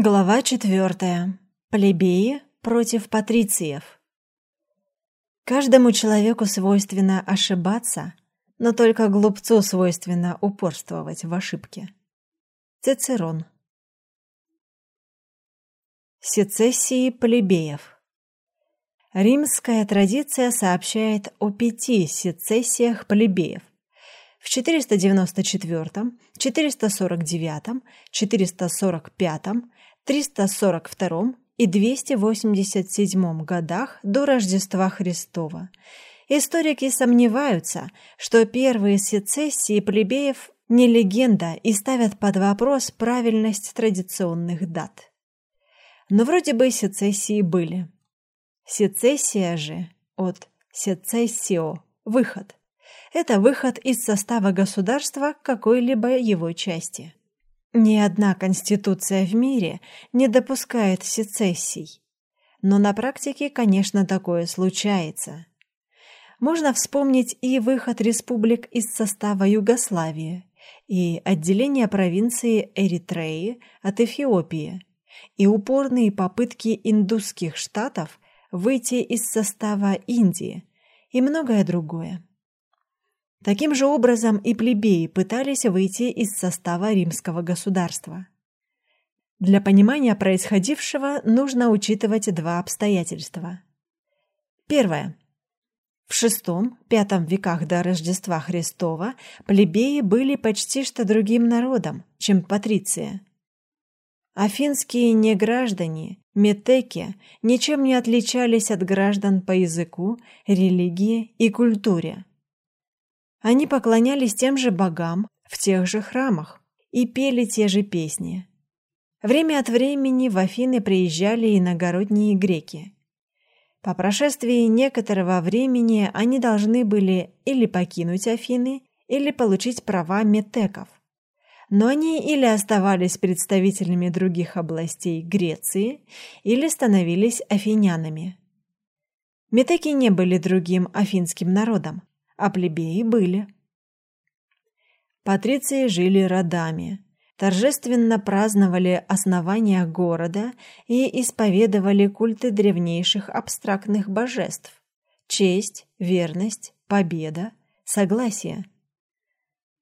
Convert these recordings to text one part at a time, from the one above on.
Глава четвертая. Плебеи против патрициев. Каждому человеку свойственно ошибаться, но только глупцу свойственно упорствовать в ошибке. Цицерон. Сецессии плебеев. Римская традиция сообщает о пяти сецессиях плебеев в 494, 449, 445, 342 и 287 годах до Рождества Христова. Историки сомневаются, что первые сецессии плебеев не легенда и ставят под вопрос правильность традиционных дат. Но вроде бы сецессии были. Сецессия же от сецессио – выход. Это выход из состава государства какой-либо его части. Ни одна конституция в мире не допускает сецессий. Но на практике, конечно, такое случается. Можно вспомнить и выход республик из состава Югославии, и отделение провинции Эритреи от Эфиопии, и упорные попытки индусских штатов выйти из состава Индии, и многое другое. Таким же образом и плебеи пытались выйти из состава римского государства. Для понимания происходившего нужно учитывать два обстоятельства. Первое. В VI-V веках до Рождества Христова плебеи были почти что другим народом, чем патриция. Афинские неграждане, метеки, ничем не отличались от граждан по языку, религии и культуре. Они поклонялись тем же богам в тех же храмах и пели те же песни. Время от времени в Афины приезжали иногородние греки. По прошествии некоторого времени они должны были или покинуть Афины, или получить права метеков. Но они или оставались представителями других областей Греции, или становились афинянами. Метеки не были другим афинским народом, а плебеи были. Патриции жили родами, торжественно праздновали основание города и исповедовали культы древнейших абстрактных божеств – честь, верность, победа, согласие.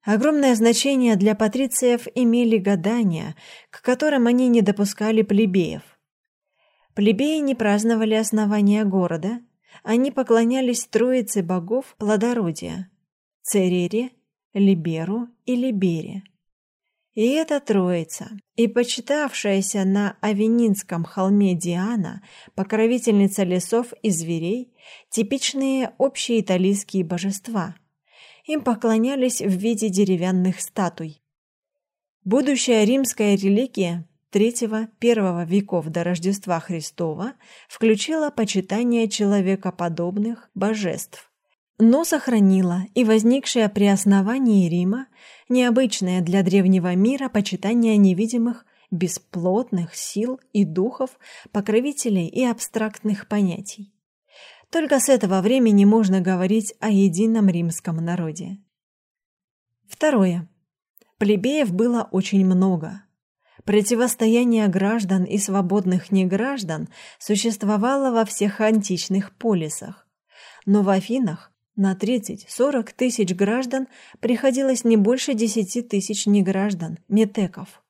Огромное значение для патрициев имели гадания, к которым они не допускали плебеев. Плебеи не праздновали основание города – они поклонялись троице богов плодородия – Церере, Либеру и Либере. И эта троица, и почитавшаяся на Авенинском холме Диана, покровительница лесов и зверей, типичные общие итальянские божества. Им поклонялись в виде деревянных статуй. Будущая римская религия III-I веков до Рождества Христова включила почитание человекоподобных божеств, но сохранила и возникшее при основании Рима необычное для древнего мира почитание невидимых бесплотных сил и духов, покровителей и абстрактных понятий. Только с этого времени можно говорить о едином римском народе. Второе. Плебеев было очень много – Противостояние граждан и свободных неграждан существовало во всех античных полисах. Но в Афинах на 30-40 тысяч граждан приходилось не больше 10 тысяч неграждан, метеков.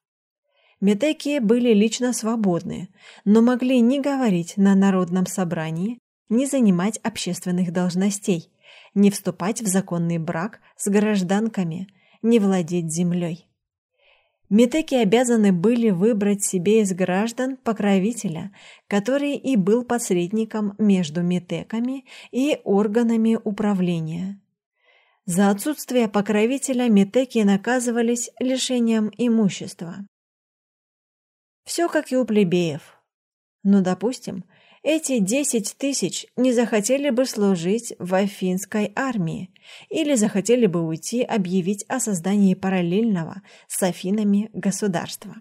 Метеки были лично свободны, но могли не говорить на народном собрании, не занимать общественных должностей, не вступать в законный брак с гражданками, не владеть землей. Метеки обязаны были выбрать себе из граждан покровителя, который и был посредником между метеками и органами управления. За отсутствие покровителя метеки наказывались лишением имущества. Все как и у плебеев. Ну, допустим, эти десять тысяч не захотели бы служить в афинской армии или захотели бы уйти объявить о создании параллельного с Афинами государства.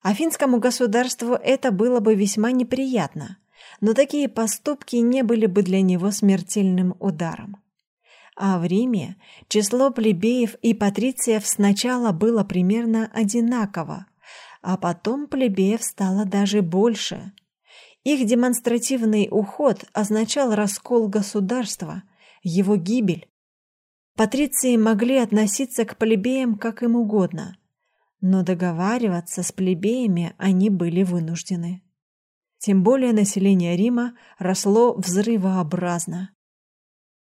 Афинскому государству это было бы весьма неприятно, но такие поступки не были бы для него смертельным ударом. А в Риме число плебеев и патрициев сначала было примерно одинаково, а потом плебеев стало даже больше. Их демонстративный уход означал раскол государства, его гибель. Патриции могли относиться к плебеям как им угодно, но договариваться с плебеями они были вынуждены. Тем более население Рима росло взрывообразно.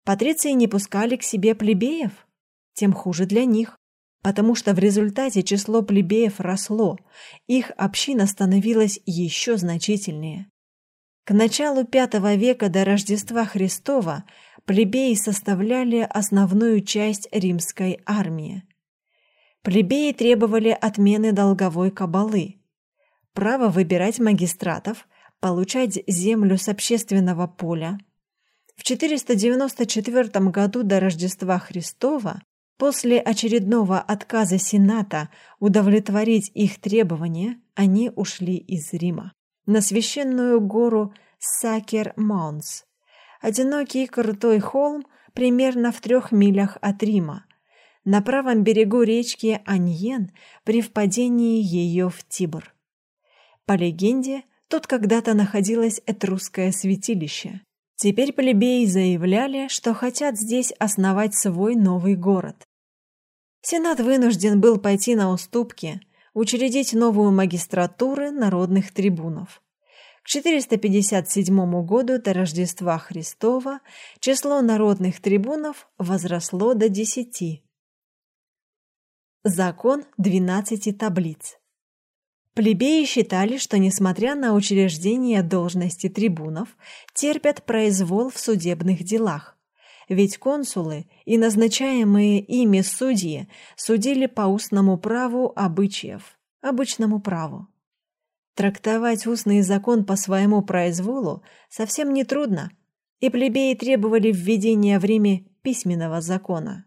Патриции не пускали к себе плебеев, тем хуже для них, потому что в результате число плебеев росло, их община становилась еще значительнее. К началу V века до Рождества Христова плебеи составляли основную часть римской армии. Плебеи требовали отмены долговой кабалы, право выбирать магистратов, получать землю с общественного поля, в 494 году до Рождества Христова, после очередного отказа Сената удовлетворить их требования, они ушли из Рима на священную гору Сакер-Маунс, одинокий крутой холм примерно в трех милях от Рима, на правом берегу речки Аньен при впадении ее в Тибр. По легенде, тут когда-то находилось этрусское святилище. Теперь плебеи заявляли, что хотят здесь основать свой новый город. Сенат вынужден был пойти на уступки, учредить новую магистратуру народных трибунов. К 457 году до Рождества Христова число народных трибунов возросло до десяти. Закон двенадцати таблиц. Плебеи считали, что, несмотря на учреждение должности трибунов, терпят произвол в судебных делах. Ведь консулы и назначаемые ими судьи судили по устному праву обычаев, обычному праву. Трактовать устный закон по своему произволу совсем не трудно, и плебеи требовали введения в Риме письменного закона.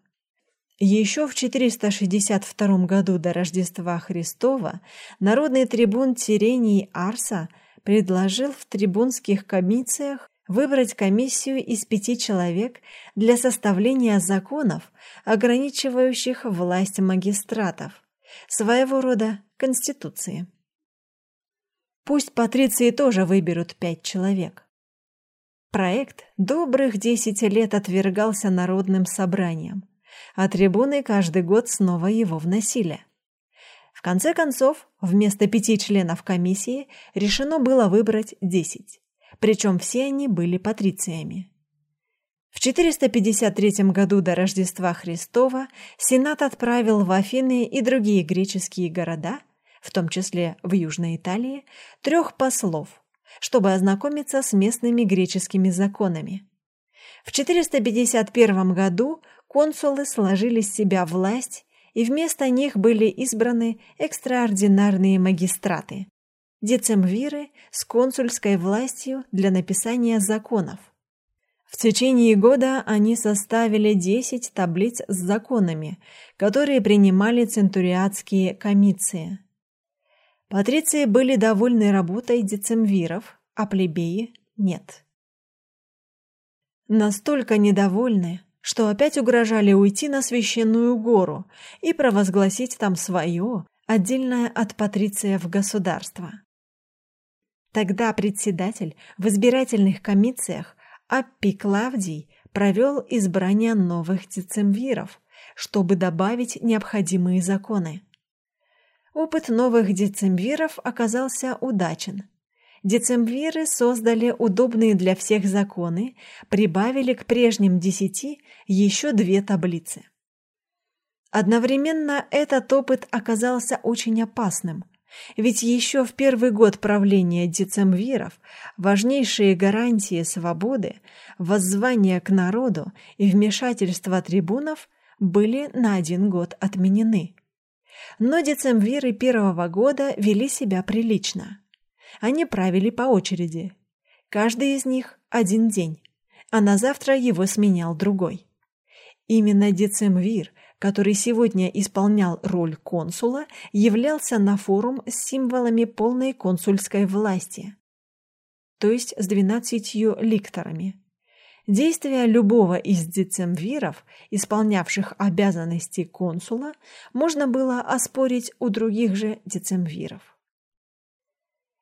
Еще в 462 году до Рождества Христова народный трибун Тирений Арса предложил в трибунских комиссиях выбрать комиссию из пяти человек для составления законов, ограничивающих власть магистратов, своего рода конституции. Пусть патриции тоже выберут пять человек. Проект добрых десять лет отвергался народным собранием а трибуны каждый год снова его вносили. В конце концов, вместо пяти членов комиссии решено было выбрать десять, причем все они были патрициями. В 453 году до Рождества Христова Сенат отправил в Афины и другие греческие города, в том числе в Южной Италии, трех послов, чтобы ознакомиться с местными греческими законами. В 451 году консулы сложили с себя власть, и вместо них были избраны экстраординарные магистраты, децемвиры с консульской властью для написания законов. В течение года они составили 10 таблиц с законами, которые принимали центуриатские комиссии. Патриции были довольны работой децемвиров, а плебеи нет. Настолько недовольны, что опять угрожали уйти на священную гору и провозгласить там свое, отдельное от патрициев государство. Тогда председатель в избирательных комиссиях Аппи Клавдий провел избрание новых децемвиров, чтобы добавить необходимые законы. Опыт новых децемвиров оказался удачен – Децемвиры создали удобные для всех законы, прибавили к прежним десяти еще две таблицы. Одновременно этот опыт оказался очень опасным, ведь еще в первый год правления децемвиров важнейшие гарантии свободы, воззвания к народу и вмешательства трибунов были на один год отменены. Но децемвиры первого года вели себя прилично. Они правили по очереди. Каждый из них один день, а на завтра его сменял другой. Именно Децемвир, который сегодня исполнял роль консула, являлся на форум с символами полной консульской власти, то есть с двенадцатью ликторами. Действия любого из децемвиров, исполнявших обязанности консула, можно было оспорить у других же децемвиров.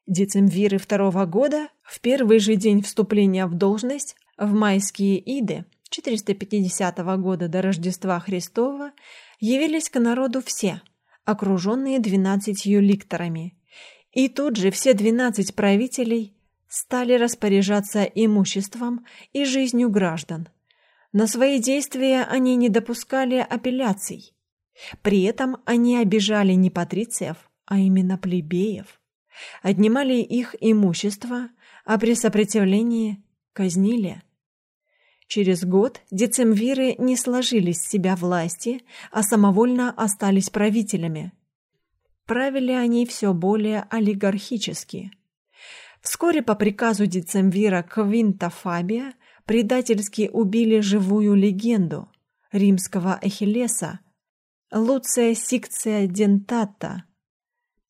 Децемвиры второго года, в первый же день вступления в должность, в майские иды 450 года до Рождества Христова, явились к народу все, окруженные двенадцатью ликторами. И тут же все двенадцать правителей стали распоряжаться имуществом и жизнью граждан. На свои действия они не допускали апелляций. При этом они обижали не патрициев, а именно плебеев. Отнимали их имущество, а при сопротивлении казнили. Через год децемвиры не сложили с себя власти, а самовольно остались правителями. Правили они все более олигархически – Вскоре по приказу Децемвира Квинта Фабия предательски убили живую легенду римского Эхиллеса Луция Сикция Дентата.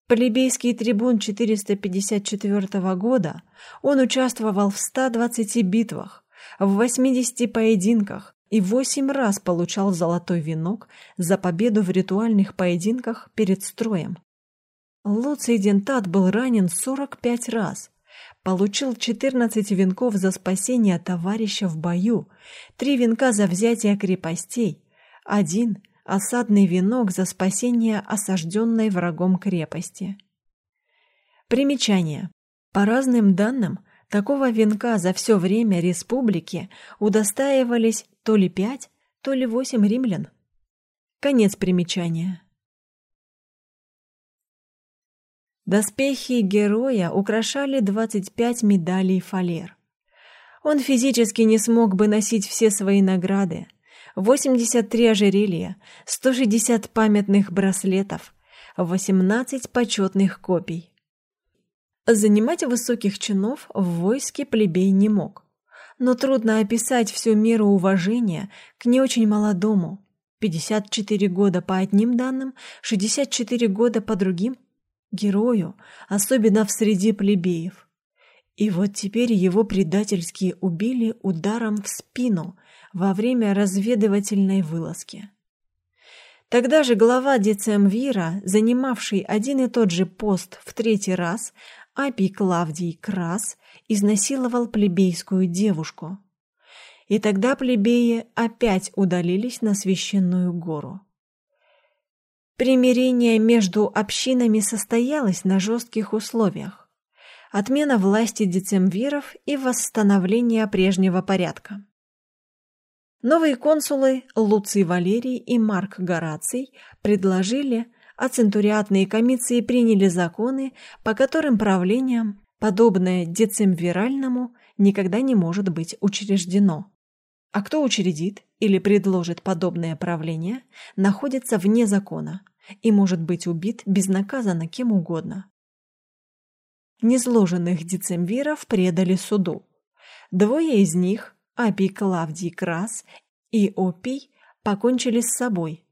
Плебейский трибун 454 года, он участвовал в 120 битвах, в 80 поединках и 8 раз получал золотой венок за победу в ритуальных поединках перед строем. Луций Дентат был ранен 45 раз, получил 14 венков за спасение товарища в бою, три венка за взятие крепостей, один осадный венок за спасение осажденной врагом крепости. Примечание. По разным данным, такого венка за все время республики удостаивались то ли пять, то ли восемь римлян. Конец примечания. Доспехи героя украшали 25 медалей фалер. Он физически не смог бы носить все свои награды. 83 ожерелья, 160 памятных браслетов, 18 почетных копий. Занимать высоких чинов в войске плебей не мог. Но трудно описать всю меру уважения к не очень молодому. 54 года по одним данным, 64 года по другим герою, особенно в среде плебеев. И вот теперь его предательски убили ударом в спину во время разведывательной вылазки. Тогда же глава Децемвира, занимавший один и тот же пост в третий раз, Апий Клавдий Крас, изнасиловал плебейскую девушку. И тогда плебеи опять удалились на священную гору. Примирение между общинами состоялось на жестких условиях. Отмена власти децемвиров и восстановление прежнего порядка. Новые консулы Луций Валерий и Марк Гораций предложили, а центуриатные комиссии приняли законы, по которым правлением, подобное децемвиральному, никогда не может быть учреждено. А кто учредит или предложит подобное правление, находится вне закона и может быть убит безнаказанно кем угодно. Незложенных децемвиров предали суду. Двое из них, Апий Клавдий Крас и Опий, покончили с собой.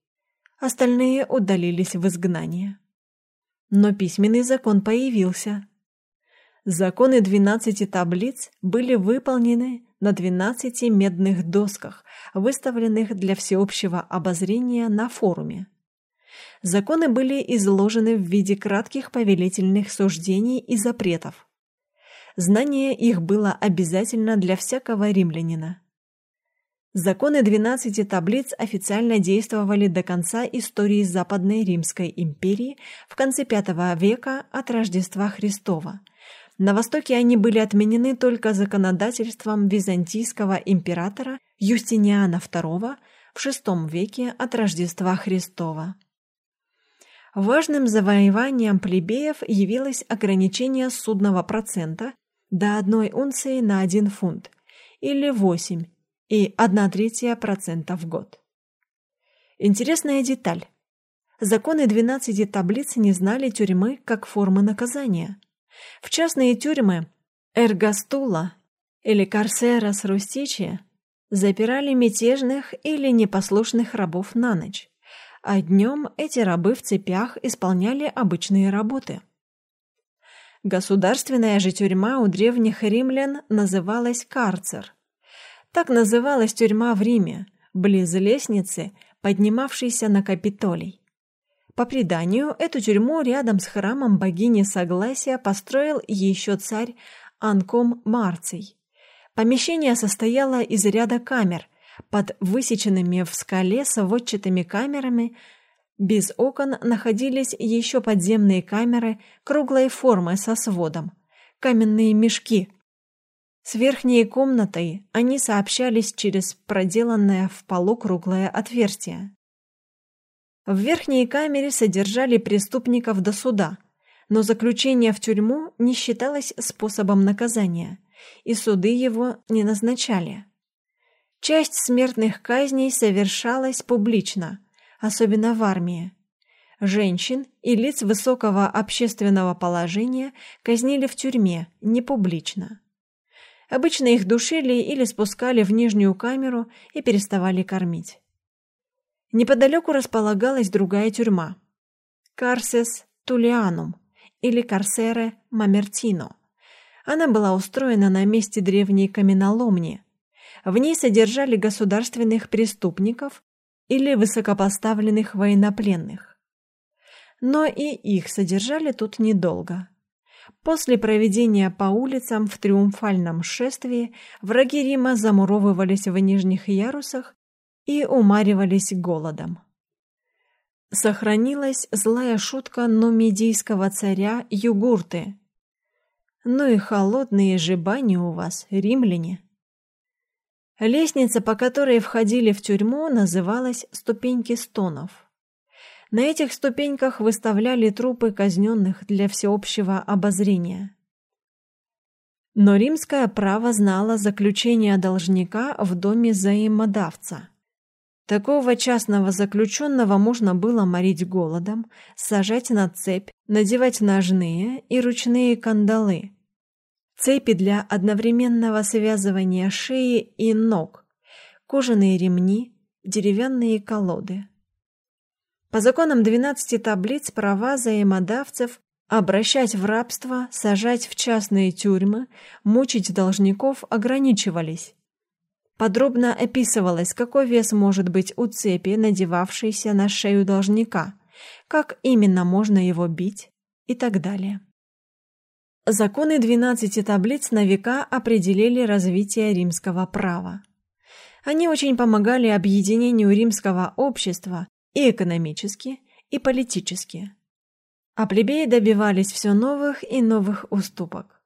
Остальные удалились в изгнание. Но письменный закон появился. Законы двенадцати таблиц были выполнены на 12 медных досках, выставленных для всеобщего обозрения на форуме. Законы были изложены в виде кратких повелительных суждений и запретов. Знание их было обязательно для всякого римлянина. Законы 12 таблиц официально действовали до конца истории Западной Римской империи в конце V века от Рождества Христова – на Востоке они были отменены только законодательством византийского императора Юстиниана II в VI веке от Рождества Христова. Важным завоеванием плебеев явилось ограничение судного процента до одной унции на один фунт или 8 и 1 третья процента в год. Интересная деталь. Законы 12 таблиц не знали тюрьмы как формы наказания – в частные тюрьмы Эргастула или Карсерас Рустичи запирали мятежных или непослушных рабов на ночь, а днем эти рабы в цепях исполняли обычные работы. Государственная же тюрьма у древних римлян называлась карцер. Так называлась тюрьма в Риме, близ лестницы, поднимавшейся на Капитолий. По преданию, эту тюрьму рядом с храмом богини Согласия построил еще царь Анком Марций. Помещение состояло из ряда камер, под высеченными в скале сводчатыми камерами без окон находились еще подземные камеры круглой формы со сводом, каменные мешки. С верхней комнатой они сообщались через проделанное в полу круглое отверстие. В верхней камере содержали преступников до суда, но заключение в тюрьму не считалось способом наказания, и суды его не назначали. Часть смертных казней совершалась публично, особенно в армии. Женщин и лиц высокого общественного положения казнили в тюрьме, не публично. Обычно их душили или спускали в нижнюю камеру и переставали кормить. Неподалеку располагалась другая тюрьма – Карсес Тулианум или Карсере Мамертино. Она была устроена на месте древней каменоломни – в ней содержали государственных преступников или высокопоставленных военнопленных. Но и их содержали тут недолго. После проведения по улицам в триумфальном шествии враги Рима замуровывались в нижних ярусах и умаривались голодом. Сохранилась злая шутка нумидийского царя Югурты. «Ну и холодные же бани у вас, римляне!» Лестница, по которой входили в тюрьму, называлась «Ступеньки стонов». На этих ступеньках выставляли трупы казненных для всеобщего обозрения. Но римское право знало заключение должника в доме взаимодавца. Такого частного заключенного можно было морить голодом, сажать на цепь, надевать ножные и ручные кандалы, цепи для одновременного связывания шеи и ног, кожаные ремни, деревянные колоды. По законам 12 таблиц права взаимодавцев обращать в рабство, сажать в частные тюрьмы, мучить должников ограничивались. Подробно описывалось, какой вес может быть у цепи, надевавшейся на шею должника, как именно можно его бить и так далее. Законы двенадцати таблиц на века определили развитие римского права. Они очень помогали объединению римского общества и экономически, и политически. А плебеи добивались все новых и новых уступок.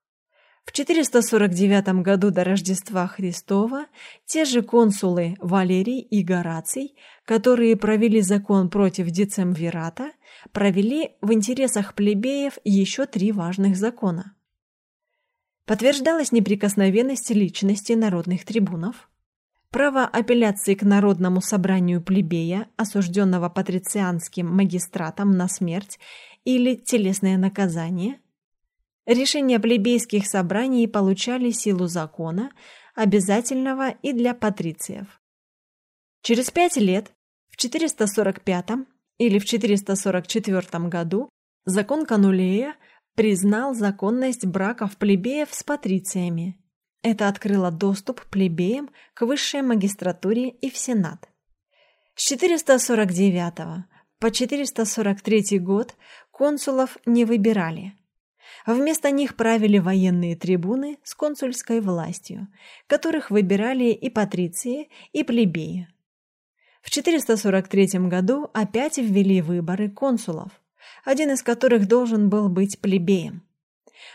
В 449 году до Рождества Христова те же консулы Валерий и Гораций, которые провели закон против децемвирата, провели в интересах плебеев еще три важных закона. Подтверждалась неприкосновенность личности народных трибунов, право апелляции к народному собранию плебея, осужденного патрицианским магистратом на смерть или телесное наказание. Решения плебейских собраний получали силу закона, обязательного и для патрициев. Через пять лет, в 445 или в 444 году закон Канулея признал законность браков плебеев с патрициями. Это открыло доступ плебеям к высшей магистратуре и в Сенат. С 449 по 443 год консулов не выбирали. Вместо них правили военные трибуны с консульской властью, которых выбирали и патриции, и плебеи. В 443 году опять ввели выборы консулов, один из которых должен был быть плебеем.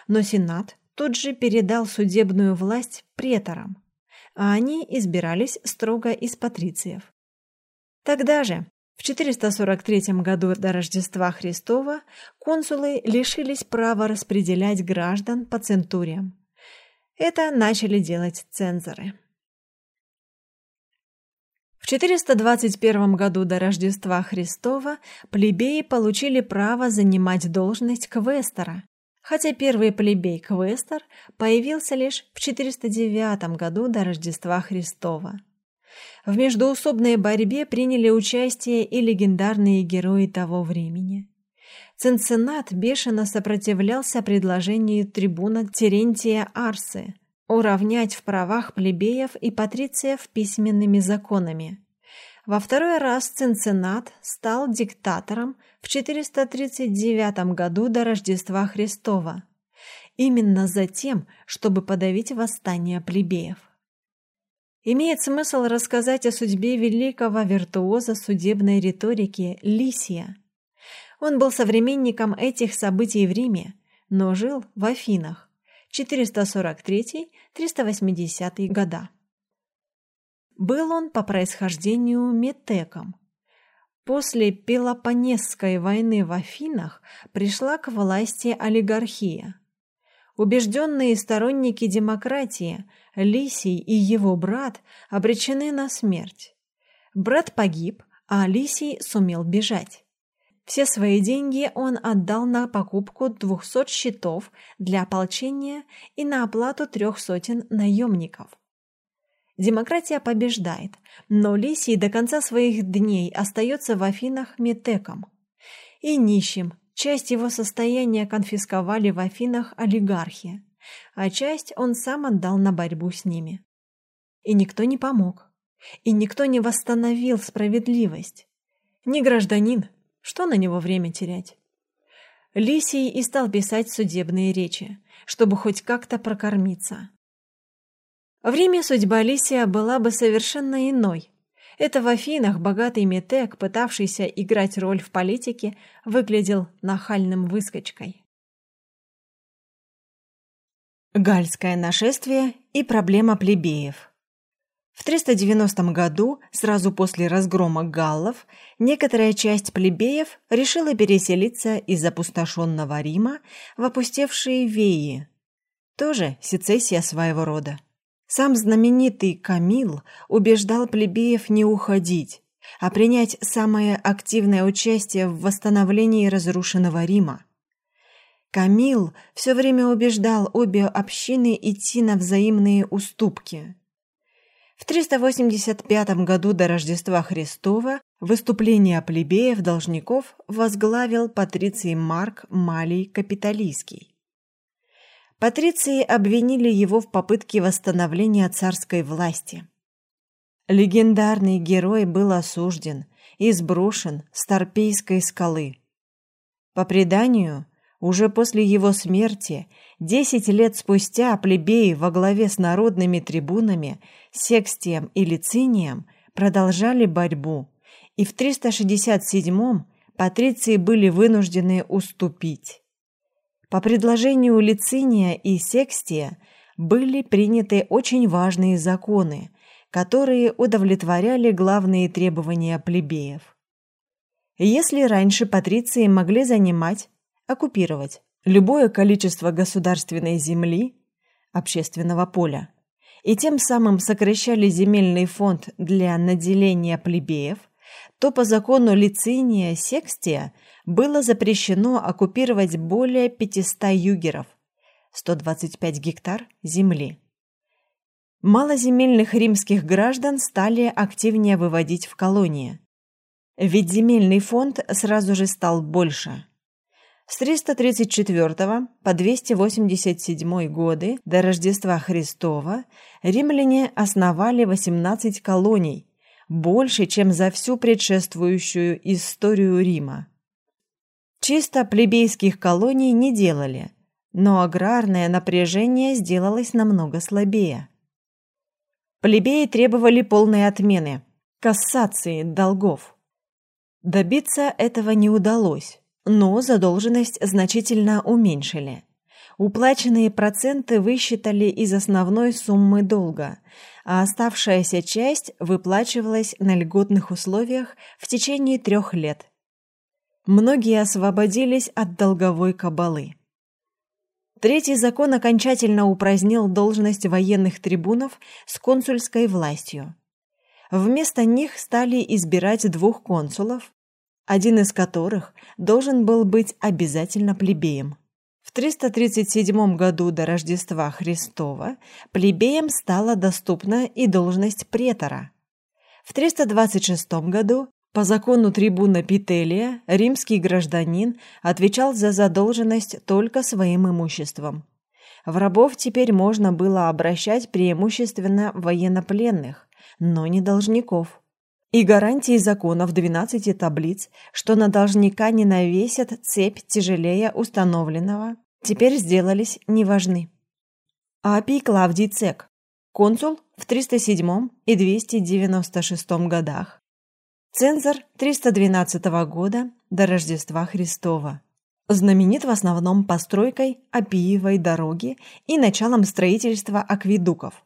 Но Сенат тут же передал судебную власть преторам, а они избирались строго из патрициев. Тогда же, в 443 году до Рождества Христова, консулы лишились права распределять граждан по центуриям. Это начали делать цензоры. В 421 году до Рождества Христова плебеи получили право занимать должность квестора, хотя первый плебей-квестор появился лишь в 409 году до Рождества Христова. В междоусобной борьбе приняли участие и легендарные герои того времени. Цинциннат бешено сопротивлялся предложению трибуна Терентия Арсы уравнять в правах плебеев и патрициев письменными законами. Во второй раз Цинциннат стал диктатором в 439 году до Рождества Христова, именно за тем, чтобы подавить восстание плебеев. Имеет смысл рассказать о судьбе великого виртуоза судебной риторики Лисия. Он был современником этих событий в Риме, но жил в Афинах 443-380 года. Был он по происхождению метеком. После Пелопонесской войны в Афинах пришла к власти олигархия. Убежденные сторонники демократии Лисий и его брат обречены на смерть. Брат погиб, а Лисий сумел бежать. Все свои деньги он отдал на покупку двухсот щитов для ополчения и на оплату трех сотен наемников. Демократия побеждает, но Лисий до конца своих дней остается в Афинах метеком. И нищим, часть его состояния конфисковали в Афинах олигархи, а часть он сам отдал на борьбу с ними. И никто не помог, и никто не восстановил справедливость. Ни гражданин, что на него время терять? Лисий и стал писать судебные речи, чтобы хоть как-то прокормиться. В Риме судьба Лисия была бы совершенно иной. Это в Афинах богатый метек, пытавшийся играть роль в политике, выглядел нахальным выскочкой. Гальское нашествие и проблема плебеев – в 390 году, сразу после разгрома галлов, некоторая часть плебеев решила переселиться из опустошенного Рима в опустевшие Веи. Тоже сецессия своего рода. Сам знаменитый Камил убеждал плебеев не уходить, а принять самое активное участие в восстановлении разрушенного Рима. Камил все время убеждал обе общины идти на взаимные уступки – в 385 году до Рождества Христова выступление плебеев-должников возглавил патриций Марк Малий Капитолийский. Патриции обвинили его в попытке восстановления царской власти. Легендарный герой был осужден и сброшен с Торпейской скалы. По преданию, уже после его смерти, десять лет спустя, плебеи во главе с народными трибунами, Секстием и Лицинием продолжали борьбу, и в 367-м патриции были вынуждены уступить. По предложению Лициния и Секстия были приняты очень важные законы, которые удовлетворяли главные требования плебеев. Если раньше патриции могли занимать оккупировать любое количество государственной земли, общественного поля, и тем самым сокращали земельный фонд для наделения плебеев, то по закону Лициния Секстия было запрещено оккупировать более 500 югеров, 125 гектар земли. Малоземельных римских граждан стали активнее выводить в колонии. Ведь земельный фонд сразу же стал больше. С 334 по 287 годы до Рождества Христова римляне основали 18 колоний, больше, чем за всю предшествующую историю Рима. Чисто плебейских колоний не делали, но аграрное напряжение сделалось намного слабее. Плебеи требовали полной отмены, кассации долгов. Добиться этого не удалось но задолженность значительно уменьшили. Уплаченные проценты высчитали из основной суммы долга, а оставшаяся часть выплачивалась на льготных условиях в течение трех лет. Многие освободились от долговой кабалы. Третий закон окончательно упразднил должность военных трибунов с консульской властью. Вместо них стали избирать двух консулов, один из которых должен был быть обязательно плебеем. В 337 году до Рождества Христова плебеям стала доступна и должность претора. В 326 году по закону трибуна Пителия римский гражданин отвечал за задолженность только своим имуществом. В рабов теперь можно было обращать преимущественно военнопленных, но не должников. И гарантии законов 12 таблиц, что на должника не навесят цепь тяжелее установленного, теперь сделались неважны. Апий Клавдий Цек, консул в 307 и 296 годах, цензор 312 года до Рождества Христова. Знаменит в основном постройкой Апиевой дороги и началом строительства акведуков.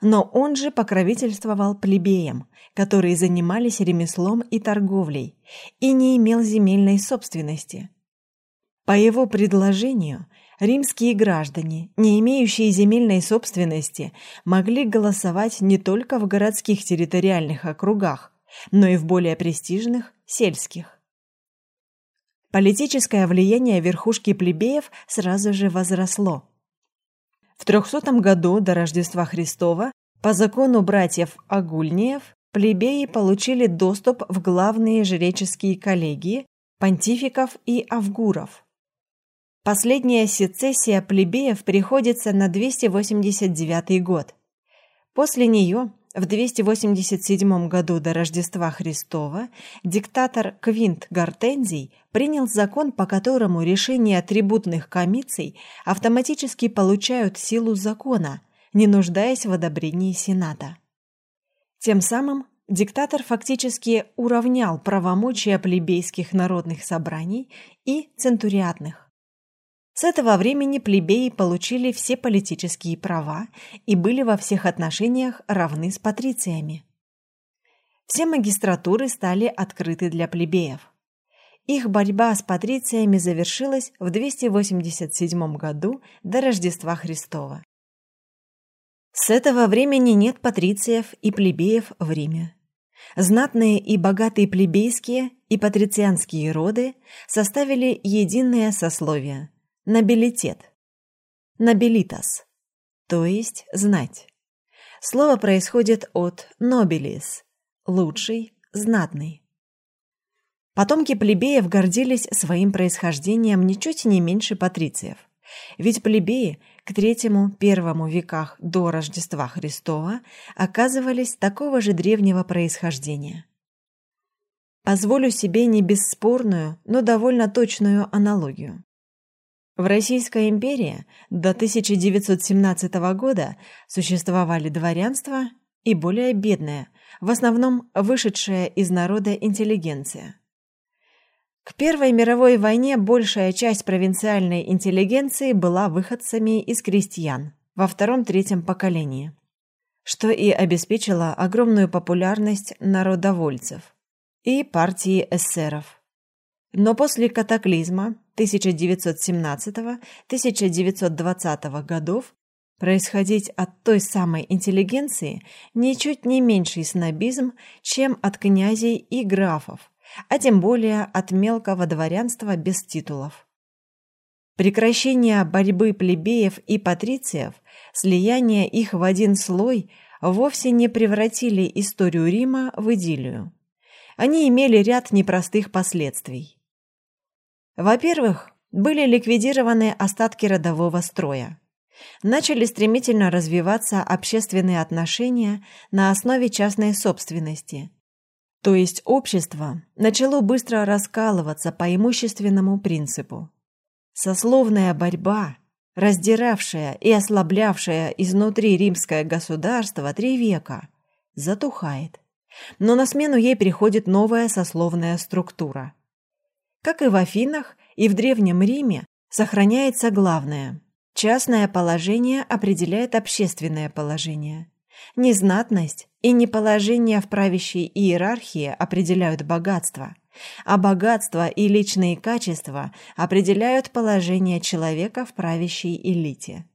Но он же покровительствовал плебеям, которые занимались ремеслом и торговлей, и не имел земельной собственности. По его предложению, римские граждане, не имеющие земельной собственности, могли голосовать не только в городских территориальных округах, но и в более престижных сельских. Политическое влияние верхушки плебеев сразу же возросло. В 300 году до Рождества Христова по закону братьев Агульниев плебеи получили доступ в главные жреческие коллегии понтификов и авгуров. Последняя сецессия плебеев приходится на 289 год. После нее в 287 году до Рождества Христова диктатор Квинт Гортензий принял закон, по которому решения трибутных комиций автоматически получают силу закона, не нуждаясь в одобрении Сената. Тем самым диктатор фактически уравнял правомочия плебейских народных собраний и центуриатных. С этого времени плебеи получили все политические права и были во всех отношениях равны с патрициями. Все магистратуры стали открыты для плебеев. Их борьба с патрициями завершилась в 287 году до Рождества Христова. С этого времени нет патрициев и плебеев в Риме. Знатные и богатые плебейские и патрицианские роды составили единое сословие – Нобилитет. Нобилитас, то есть знать. Слово происходит от nobilis – лучший, знатный. Потомки плебеев гордились своим происхождением ничуть не меньше патрициев. Ведь плебеи к третьему-первому веках до Рождества Христова оказывались такого же древнего происхождения. Позволю себе не бесспорную, но довольно точную аналогию. В Российской империи до 1917 года существовали дворянство и более бедное, в основном вышедшая из народа интеллигенция. К Первой мировой войне большая часть провинциальной интеллигенции была выходцами из крестьян во втором-третьем поколении, что и обеспечило огромную популярность народовольцев и партии эсеров. Но после катаклизма 1917-1920 годов происходить от той самой интеллигенции ничуть не меньший снобизм, чем от князей и графов, а тем более от мелкого дворянства без титулов. Прекращение борьбы плебеев и патрициев, слияние их в один слой вовсе не превратили историю Рима в идиллию. Они имели ряд непростых последствий. Во-первых, были ликвидированы остатки родового строя. Начали стремительно развиваться общественные отношения на основе частной собственности. То есть общество начало быстро раскалываться по имущественному принципу. Сословная борьба, раздиравшая и ослаблявшая изнутри римское государство три века, затухает. Но на смену ей приходит новая сословная структура – как и в Афинах и в Древнем Риме, сохраняется главное. Частное положение определяет общественное положение. Не знатность и не положение в правящей иерархии определяют богатство, а богатство и личные качества определяют положение человека в правящей элите.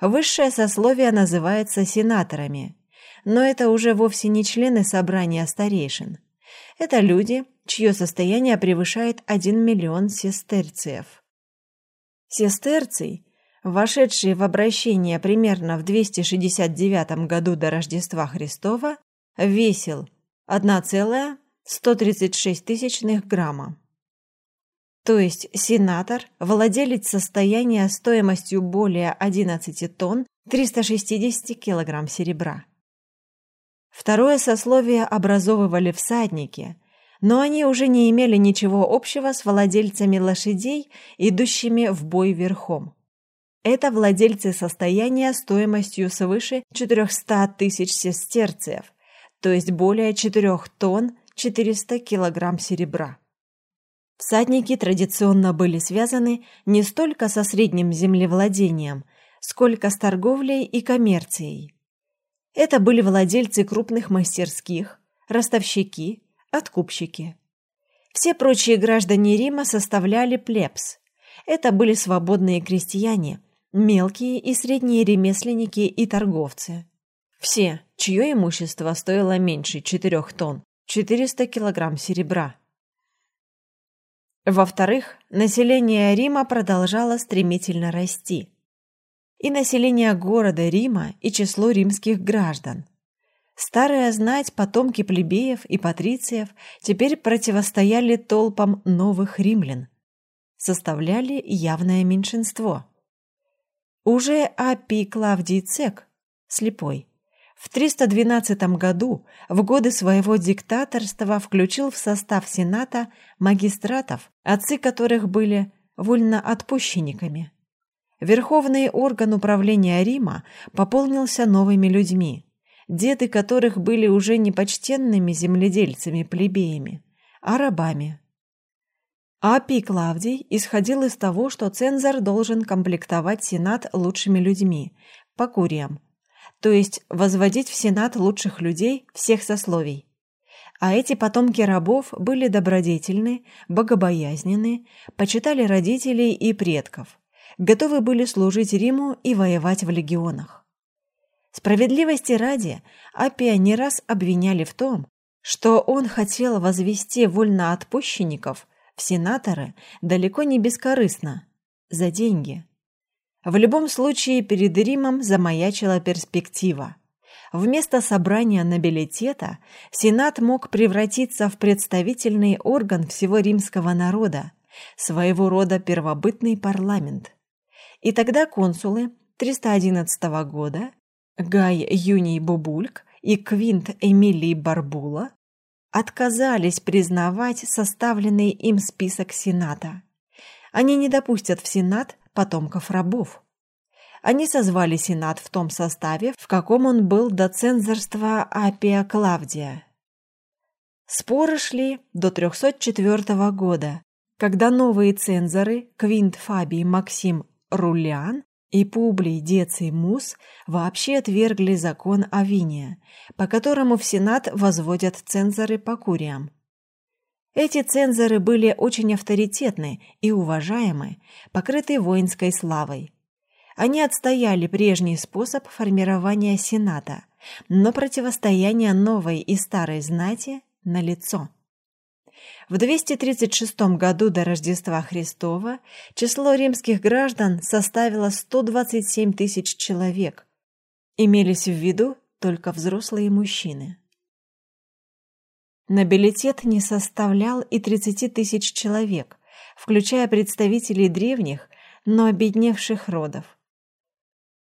Высшее сословие называется сенаторами, но это уже вовсе не члены собрания старейшин. Это люди, чье состояние превышает 1 миллион сестерциев. Сестерций, вошедший в обращение примерно в 269 году до Рождества Христова, весил 1,136 грамма. То есть сенатор, владелец состояния стоимостью более 11 тонн 360 килограмм серебра. Второе сословие образовывали всадники, но они уже не имели ничего общего с владельцами лошадей, идущими в бой верхом. Это владельцы состояния стоимостью свыше 400 тысяч сестерцев, то есть более 4 тонн 400 килограмм серебра. Всадники традиционно были связаны не столько со средним землевладением, сколько с торговлей и коммерцией. Это были владельцы крупных мастерских, ростовщики, откупщики. Все прочие граждане Рима составляли плебс. Это были свободные крестьяне, мелкие и средние ремесленники и торговцы. Все, чье имущество стоило меньше 4 тонн, 400 килограмм серебра. Во-вторых, население Рима продолжало стремительно расти. И население города Рима, и число римских граждан. Старая знать, потомки плебеев и патрициев теперь противостояли толпам новых римлян, составляли явное меньшинство. Уже Аппий Клавдий Цек, слепой, в 312 году, в годы своего диктаторства, включил в состав Сената магистратов, отцы которых были вольноотпущенниками. Верховный орган управления Рима пополнился новыми людьми, деды которых были уже не почтенными земледельцами-плебеями, а рабами. Апий Клавдий исходил из того, что цензор должен комплектовать Сенат лучшими людьми, по куриям, то есть возводить в Сенат лучших людей всех сословий. А эти потомки рабов были добродетельны, богобоязненны, почитали родителей и предков, готовы были служить Риму и воевать в легионах. Справедливости ради, Апия не раз обвиняли в том, что он хотел возвести вольноотпущенников в сенаторы далеко не бескорыстно, за деньги. В любом случае перед Римом замаячила перспектива. Вместо собрания нобилитета Сенат мог превратиться в представительный орган всего римского народа, своего рода первобытный парламент. И тогда консулы 311 года Гай Юний Бубульк и Квинт Эмилий Барбула отказались признавать составленный им список Сената. Они не допустят в Сенат потомков рабов. Они созвали Сенат в том составе, в каком он был до цензорства Апия Клавдия. Споры шли до 304 года, когда новые цензоры Квинт Фабий Максим Рулиан и Публий Деций Мус вообще отвергли закон Авиния, по которому в Сенат возводят цензоры по куриям. Эти цензоры были очень авторитетны и уважаемы, покрыты воинской славой. Они отстояли прежний способ формирования Сената, но противостояние новой и старой знати налицо. В 236 году до Рождества Христова число римских граждан составило 127 тысяч человек. Имелись в виду только взрослые мужчины. Нобилитет не составлял и 30 тысяч человек, включая представителей древних, но обедневших родов.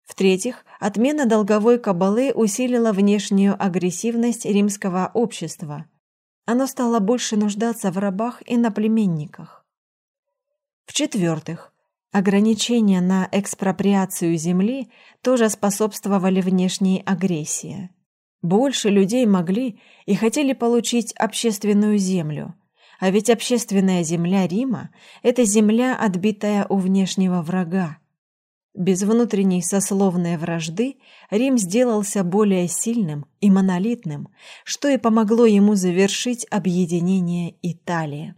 В-третьих, отмена долговой кабалы усилила внешнюю агрессивность римского общества. Оно стало больше нуждаться в рабах и на племенниках. В-четвертых, ограничения на экспроприацию земли тоже способствовали внешней агрессии. Больше людей могли и хотели получить общественную землю. А ведь общественная земля Рима – это земля, отбитая у внешнего врага. Без внутренней сословной вражды Рим сделался более сильным и монолитным, что и помогло ему завершить объединение Италии.